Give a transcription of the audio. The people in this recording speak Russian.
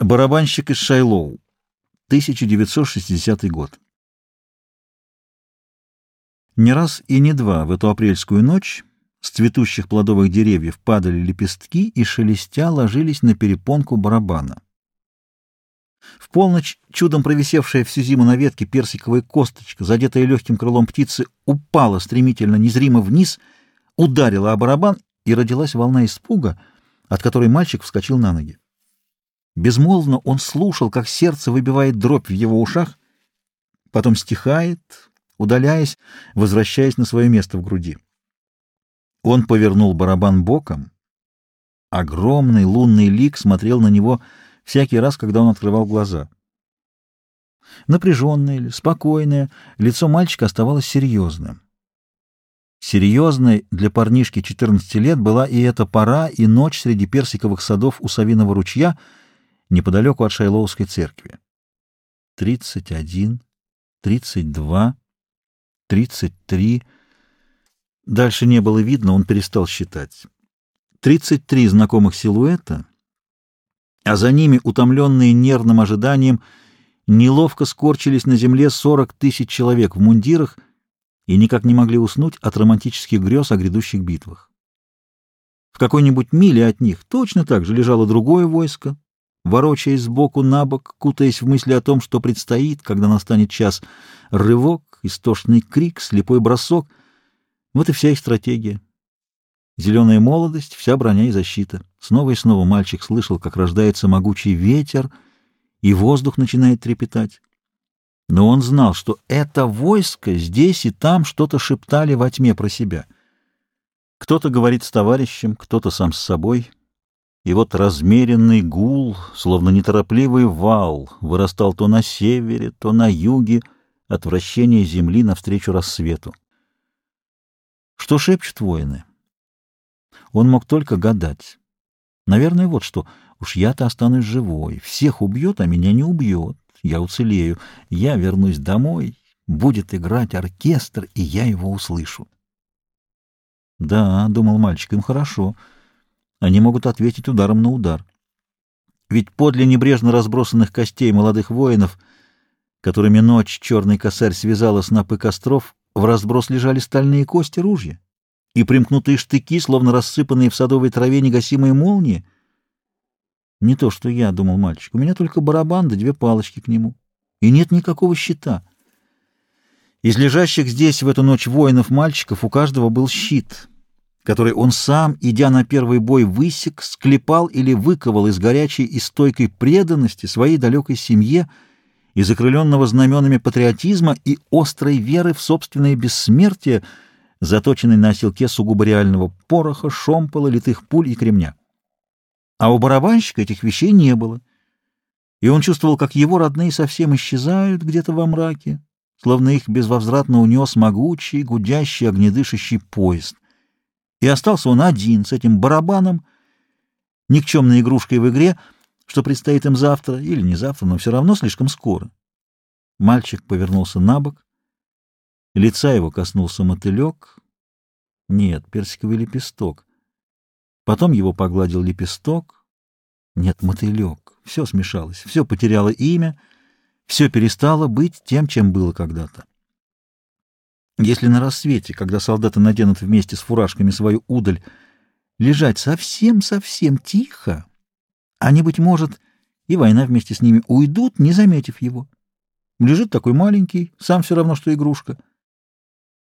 Барабанщик из Шайлоу. 1960 год. Не раз и не два в эту апрельскую ночь с цветущих плодовых деревьев падали лепестки и шелестя ложились на перепонку барабана. В полночь чудом провисевшая всю зиму на ветке персиковая косточка, задетая легким крылом птицы, упала стремительно, незримо вниз, ударила о барабан, и родилась волна испуга, от которой мальчик вскочил на ноги. Безмолвно он слушал, как сердце выбивает дробь в его ушах, потом стихает, удаляясь, возвращаясь на свое место в груди. Он повернул барабан боком. Огромный лунный лик смотрел на него всякий раз, когда он открывал глаза. Напряженное спокойное, лицо мальчика оставалось серьезным. Серьезной для парнишки 14 лет была и эта пора, и ночь среди персиковых садов у Савиного ручья — неподалеку от Шайлоуской церкви. Тридцать один, тридцать два, тридцать три. Дальше не было видно, он перестал считать. Тридцать три знакомых силуэта, а за ними, утомленные нервным ожиданием, неловко скорчились на земле сорок тысяч человек в мундирах и никак не могли уснуть от романтических грез о грядущих битвах. В какой-нибудь миле от них точно так же лежало другое войско, ворочаясь сбоку на бок, кутаясь в мысли о том, что предстоит, когда настанет час. Рывок, истошный крик, слепой бросок — вот и вся их стратегия. Зеленая молодость, вся броня и защита. Снова и снова мальчик слышал, как рождается могучий ветер, и воздух начинает трепетать. Но он знал, что это войско здесь и там что-то шептали во тьме про себя. Кто-то говорит с товарищем, кто-то сам с собой — и вот размеренный гул, словно неторопливый вал, вырастал то на севере, то на юге, от вращения земли навстречу рассвету. Что шепчут воины? Он мог только гадать. Наверное, вот что. Уж я-то останусь живой. Всех убьет, а меня не убьет. Я уцелею. Я вернусь домой. Будет играть оркестр, и я его услышу. Да, — думал мальчик, — им хорошо. — они могут ответить ударом на удар. Ведь подле небрежно разбросанных костей молодых воинов, которыми ночь черный косарь связала снопы костров, в разброс лежали стальные кости ружья и примкнутые штыки, словно рассыпанные в садовой траве негасимые молнии. Не то, что я, — думал мальчик, — у меня только барабан да две палочки к нему, и нет никакого щита. Из лежащих здесь в эту ночь воинов-мальчиков у каждого был щит — который он сам, идя на первый бой, высек, склепал или выковал из горячей и стойкой преданности своей далекой семье, из окрыленного знаменами патриотизма и острой веры в собственное бессмертие, заточенной на оселке сугубо реального пороха, шомпола, литых пуль и кремня. А у барабанщика этих вещей не было, и он чувствовал, как его родные совсем исчезают где-то во мраке, словно их безвозвратно унес могучий, гудящий, огнедышащий поезд — и остался он один с этим барабаном, никчемной игрушкой в игре, что предстоит им завтра, или не завтра, но все равно слишком скоро. Мальчик повернулся на бок, лица его коснулся мотылек, нет, персиковый лепесток. Потом его погладил лепесток, нет, мотылек. Все смешалось, все потеряло имя, все перестало быть тем, чем было когда-то. Если на рассвете, когда солдаты наденут вместе с фуражками свою удаль, лежать совсем-совсем тихо, они, быть может, и война вместе с ними уйдут, не заметив его. Лежит такой маленький, сам все равно, что игрушка —